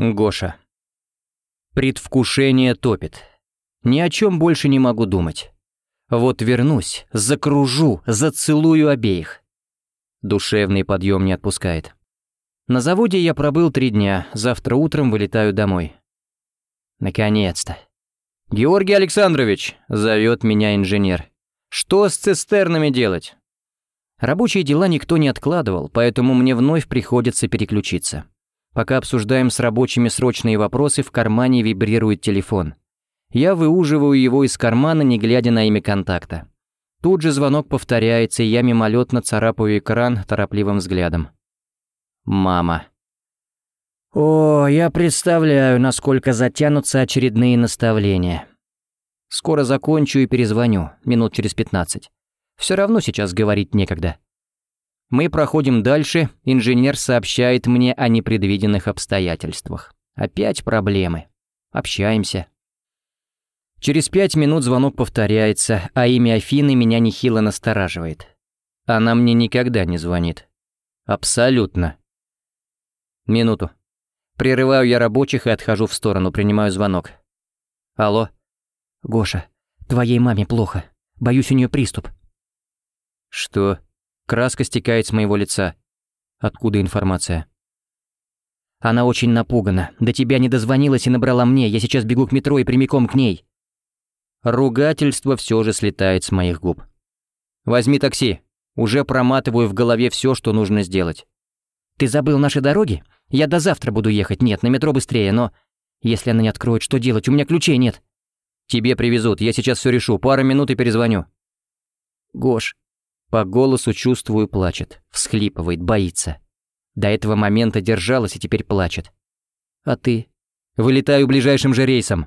Гоша. Предвкушение топит. Ни о чем больше не могу думать. Вот вернусь, закружу, зацелую обеих. Душевный подъем не отпускает. На заводе я пробыл три дня, завтра утром вылетаю домой. Наконец-то. «Георгий Александрович!» — зовет меня инженер. «Что с цистернами делать?» Рабочие дела никто не откладывал, поэтому мне вновь приходится переключиться. Пока обсуждаем с рабочими срочные вопросы, в кармане вибрирует телефон. Я выуживаю его из кармана, не глядя на имя контакта. Тут же звонок повторяется, и я мимолетно царапаю экран торопливым взглядом. Мама. О, я представляю, насколько затянутся очередные наставления. Скоро закончу и перезвоню, минут через пятнадцать. Все равно сейчас говорить некогда. Мы проходим дальше, инженер сообщает мне о непредвиденных обстоятельствах. Опять проблемы. Общаемся. Через пять минут звонок повторяется, а имя Афины меня нехило настораживает. Она мне никогда не звонит. Абсолютно. Минуту. Прерываю я рабочих и отхожу в сторону, принимаю звонок. Алло. Гоша, твоей маме плохо. Боюсь, у нее приступ. Что? Краска стекает с моего лица. Откуда информация? Она очень напугана. До тебя не дозвонилась и набрала мне. Я сейчас бегу к метро и прямиком к ней. Ругательство все же слетает с моих губ. Возьми такси. Уже проматываю в голове все, что нужно сделать. Ты забыл наши дороги? Я до завтра буду ехать. Нет, на метро быстрее, но... Если она не откроет, что делать? У меня ключей нет. Тебе привезут. Я сейчас все решу. Пара минут и перезвоню. Гош. По голосу чувствую, плачет. Всхлипывает, боится. До этого момента держалась и теперь плачет. А ты? Вылетаю ближайшим же рейсом.